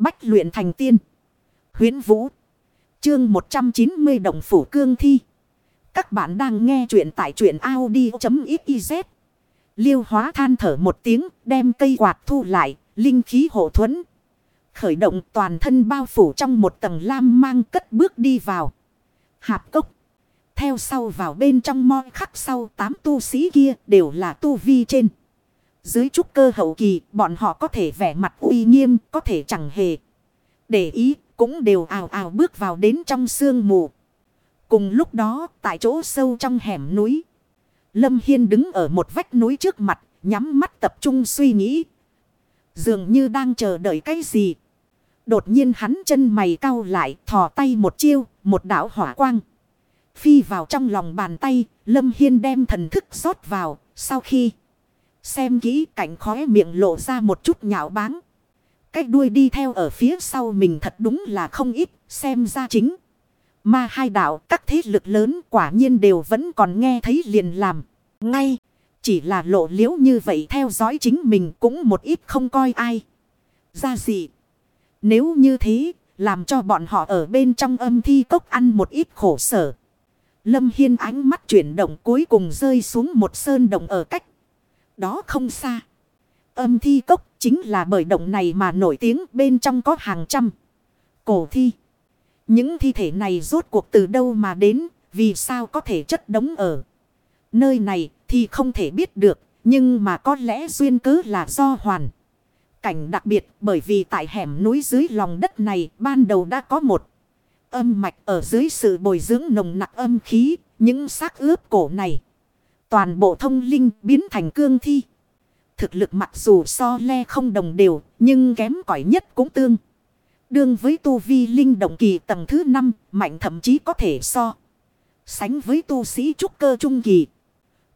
Bách luyện thành tiên. Huyến Vũ. Chương 190 Động Phủ Cương Thi. Các bạn đang nghe truyện tại truyện Audi.xyz. Liêu hóa than thở một tiếng, đem cây quạt thu lại. Linh khí hộ thuẫn. Khởi động toàn thân bao phủ trong một tầng lam mang cất bước đi vào. Hạp cốc. Theo sau vào bên trong mo khắc sau tám tu sĩ kia đều là tu vi trên. Dưới trúc cơ hậu kỳ bọn họ có thể vẻ mặt uy nghiêm có thể chẳng hề. Để ý cũng đều ào ào bước vào đến trong sương mù. Cùng lúc đó tại chỗ sâu trong hẻm núi. Lâm Hiên đứng ở một vách núi trước mặt nhắm mắt tập trung suy nghĩ. Dường như đang chờ đợi cái gì. Đột nhiên hắn chân mày cau lại thò tay một chiêu một đảo hỏa quang. Phi vào trong lòng bàn tay, Lâm Hiên đem thần thức rót vào, sau khi xem kỹ cảnh khóe miệng lộ ra một chút nhạo báng. Cách đuôi đi theo ở phía sau mình thật đúng là không ít, xem ra chính. Mà hai đạo các thế lực lớn quả nhiên đều vẫn còn nghe thấy liền làm. Ngay, chỉ là lộ liễu như vậy theo dõi chính mình cũng một ít không coi ai. Ra gì? Nếu như thế, làm cho bọn họ ở bên trong âm thi cốc ăn một ít khổ sở. Lâm Hiên ánh mắt chuyển động cuối cùng rơi xuống một sơn động ở cách. Đó không xa. Âm thi cốc chính là bởi động này mà nổi tiếng bên trong có hàng trăm. Cổ thi. Những thi thể này rốt cuộc từ đâu mà đến, vì sao có thể chất đống ở. Nơi này thì không thể biết được, nhưng mà có lẽ duyên cớ là do hoàn. Cảnh đặc biệt bởi vì tại hẻm núi dưới lòng đất này ban đầu đã có một âm mạch ở dưới sự bồi dưỡng nồng nặc âm khí, những xác ướp cổ này. Toàn bộ thông linh biến thành cương thi. Thực lực mặc dù so le không đồng đều, nhưng kém cỏi nhất cũng tương. Đương với tu vi linh động kỳ tầng thứ 5, mạnh thậm chí có thể so. Sánh với tu sĩ trúc cơ trung kỳ.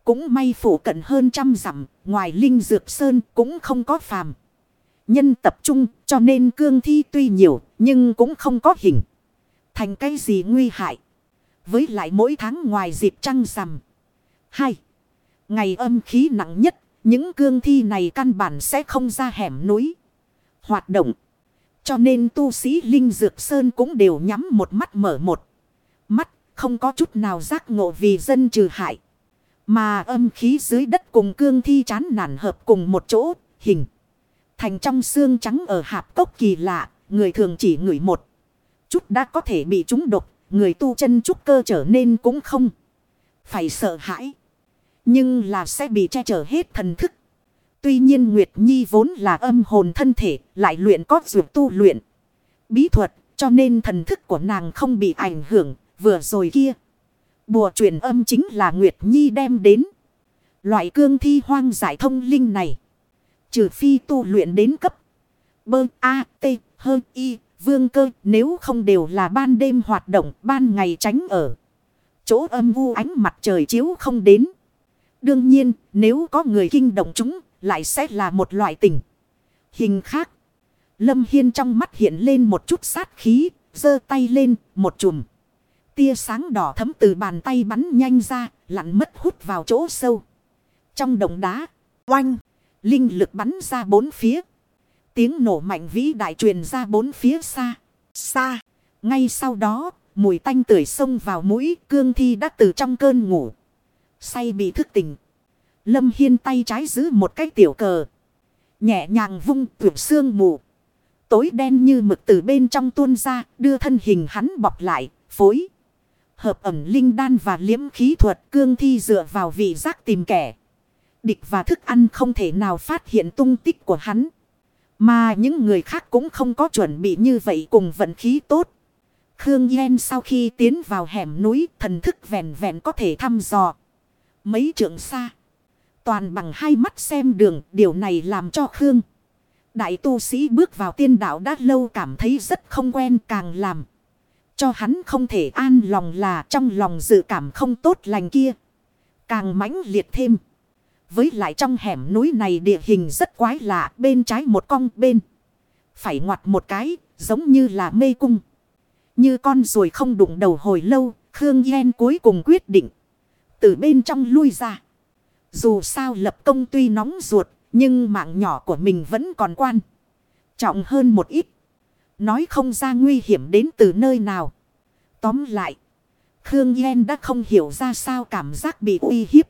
Cũng may phủ cận hơn trăm dặm, ngoài linh dược sơn cũng không có phàm. Nhân tập trung cho nên cương thi tuy nhiều, nhưng cũng không có hình thành cái gì nguy hại. Với lại mỗi tháng ngoài dịp trăng rằm. Hai. Ngày âm khí nặng nhất, những cương thi này căn bản sẽ không ra hẻm núi. Hoạt động. Cho nên tu sĩ Linh Dược Sơn cũng đều nhắm một mắt mở một. Mắt không có chút nào giác ngộ vì dân trừ hại. Mà âm khí dưới đất cùng cương thi chán nản hợp cùng một chỗ, hình. Thành trong xương trắng ở hạp cốc kỳ lạ, người thường chỉ ngửi một chút đã có thể bị trúng độc, người tu chân trúc cơ trở nên cũng không. Phải sợ hãi. Nhưng là sẽ bị che chở hết thần thức. Tuy nhiên Nguyệt Nhi vốn là âm hồn thân thể, lại luyện có dược tu luyện. Bí thuật, cho nên thần thức của nàng không bị ảnh hưởng, vừa rồi kia. Bùa truyền âm chính là Nguyệt Nhi đem đến. Loại cương thi hoang giải thông linh này. Trừ phi tu luyện đến cấp. Bơ A, T, H, y vương cơ nếu không đều là ban đêm hoạt động ban ngày tránh ở. Chỗ âm u ánh mặt trời chiếu không đến. Đương nhiên nếu có người kinh động chúng lại sẽ là một loại tình. Hình khác. Lâm Hiên trong mắt hiện lên một chút sát khí. giơ tay lên một chùm. Tia sáng đỏ thấm từ bàn tay bắn nhanh ra. Lặn mất hút vào chỗ sâu. Trong động đá. Oanh. Linh lực bắn ra bốn phía. Tiếng nổ mạnh vĩ đại truyền ra bốn phía xa. Xa. Ngay sau đó, mùi tanh tưởi xông vào mũi, cương thi đã từ trong cơn ngủ. Say bị thức tỉnh. Lâm Hiên tay trái giữ một cái tiểu cờ. Nhẹ nhàng vung tuyệt xương mù. Tối đen như mực từ bên trong tuôn ra, đưa thân hình hắn bọc lại, phối. Hợp ẩm linh đan và liếm khí thuật cương thi dựa vào vị giác tìm kẻ. Địch và thức ăn không thể nào phát hiện tung tích của hắn. Mà những người khác cũng không có chuẩn bị như vậy cùng vận khí tốt. Khương Yen sau khi tiến vào hẻm núi thần thức vẹn vẹn có thể thăm dò. Mấy trượng xa. Toàn bằng hai mắt xem đường, điều này làm cho Khương. Đại tu sĩ bước vào tiên đạo đã lâu cảm thấy rất không quen càng làm. Cho hắn không thể an lòng là trong lòng dự cảm không tốt lành kia. Càng mãnh liệt thêm. Với lại trong hẻm núi này địa hình rất quái lạ. Bên trái một cong, bên. Phải ngoặt một cái. Giống như là mê cung. Như con ruồi không đụng đầu hồi lâu. Khương Yen cuối cùng quyết định. Từ bên trong lui ra. Dù sao lập công tuy nóng ruột. Nhưng mạng nhỏ của mình vẫn còn quan. Trọng hơn một ít. Nói không ra nguy hiểm đến từ nơi nào. Tóm lại. Khương Yên đã không hiểu ra sao cảm giác bị uy hiếp.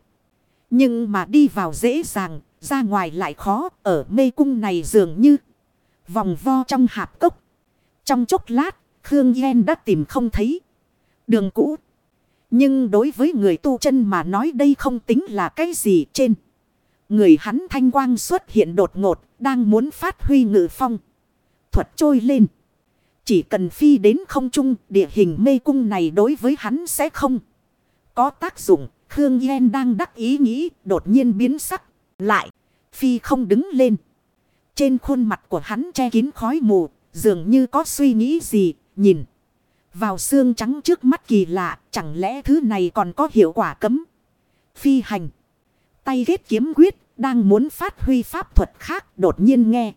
Nhưng mà đi vào dễ dàng, ra ngoài lại khó, ở mê cung này dường như vòng vo trong hạp cốc. Trong chốc lát, Khương Yên đã tìm không thấy đường cũ. Nhưng đối với người tu chân mà nói đây không tính là cái gì trên. Người hắn thanh quang xuất hiện đột ngột, đang muốn phát huy ngự phong. Thuật trôi lên. Chỉ cần phi đến không trung, địa hình mê cung này đối với hắn sẽ không có tác dụng. Khương Yên đang đắc ý nghĩ, đột nhiên biến sắc. Lại, phi không đứng lên. Trên khuôn mặt của hắn che kín khói mù, dường như có suy nghĩ gì, nhìn. Vào xương trắng trước mắt kỳ lạ, chẳng lẽ thứ này còn có hiệu quả cấm. Phi hành. Tay ghét kiếm quyết, đang muốn phát huy pháp thuật khác, đột nhiên nghe.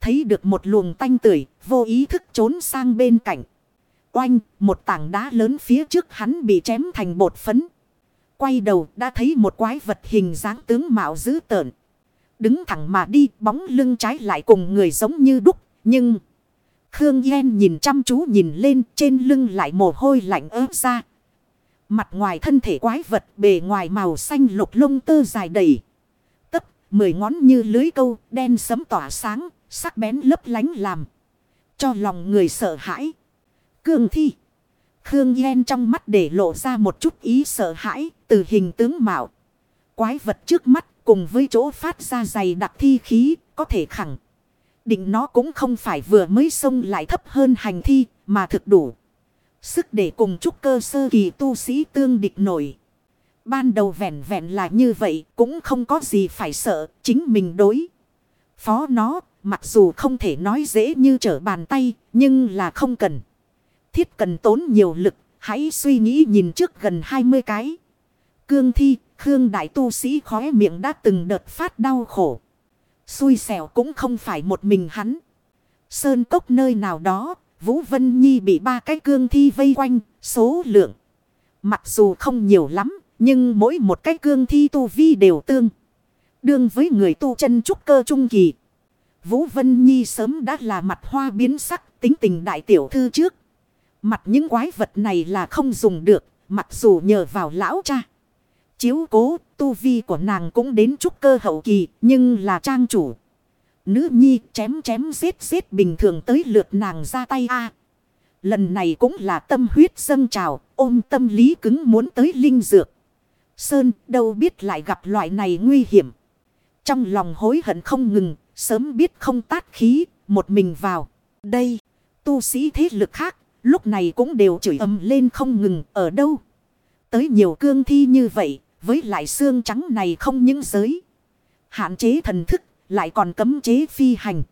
Thấy được một luồng tanh tưởi, vô ý thức trốn sang bên cạnh. Oanh, một tảng đá lớn phía trước hắn bị chém thành bột phấn. Quay đầu đã thấy một quái vật hình dáng tướng mạo dữ tợn. Đứng thẳng mà đi, bóng lưng trái lại cùng người giống như đúc, nhưng... Khương Yên nhìn chăm chú nhìn lên trên lưng lại mồ hôi lạnh ớt ra. Mặt ngoài thân thể quái vật bề ngoài màu xanh lục lông tơ dài đầy. Tấp, mười ngón như lưới câu, đen sấm tỏa sáng, sắc bén lấp lánh làm. Cho lòng người sợ hãi. Cương thi. Khương Yên trong mắt để lộ ra một chút ý sợ hãi từ hình tướng mạo. Quái vật trước mắt cùng với chỗ phát ra dày đặc thi khí có thể khẳng. Định nó cũng không phải vừa mới xông lại thấp hơn hành thi, mà thực đủ. Sức để cùng chúc cơ sơ kỳ tu sĩ tương địch nổi. Ban đầu vẹn vẹn là như vậy, cũng không có gì phải sợ, chính mình đối. Phó nó, mặc dù không thể nói dễ như trở bàn tay, nhưng là không cần. Thiết cần tốn nhiều lực, hãy suy nghĩ nhìn trước gần 20 cái. Cương thi, Khương đại tu sĩ khóe miệng đã từng đợt phát đau khổ. Xui xẻo cũng không phải một mình hắn. Sơn cốc nơi nào đó, Vũ Vân Nhi bị ba cái cương thi vây quanh, số lượng. Mặc dù không nhiều lắm, nhưng mỗi một cái cương thi tu vi đều tương. Đương với người tu chân trúc cơ trung kỳ. Vũ Vân Nhi sớm đã là mặt hoa biến sắc, tính tình đại tiểu thư trước. Mặt những quái vật này là không dùng được, mặc dù nhờ vào lão cha. Chiếu cố, tu vi của nàng cũng đến trúc cơ hậu kỳ, nhưng là trang chủ. Nữ nhi chém chém giết giết bình thường tới lượt nàng ra tay a Lần này cũng là tâm huyết dâng trào, ôm tâm lý cứng muốn tới linh dược. Sơn đâu biết lại gặp loại này nguy hiểm. Trong lòng hối hận không ngừng, sớm biết không tát khí, một mình vào. Đây, tu sĩ thế lực khác, lúc này cũng đều chửi ầm lên không ngừng, ở đâu. Tới nhiều cương thi như vậy, với lại xương trắng này không những giới. Hạn chế thần thức, lại còn cấm chế phi hành.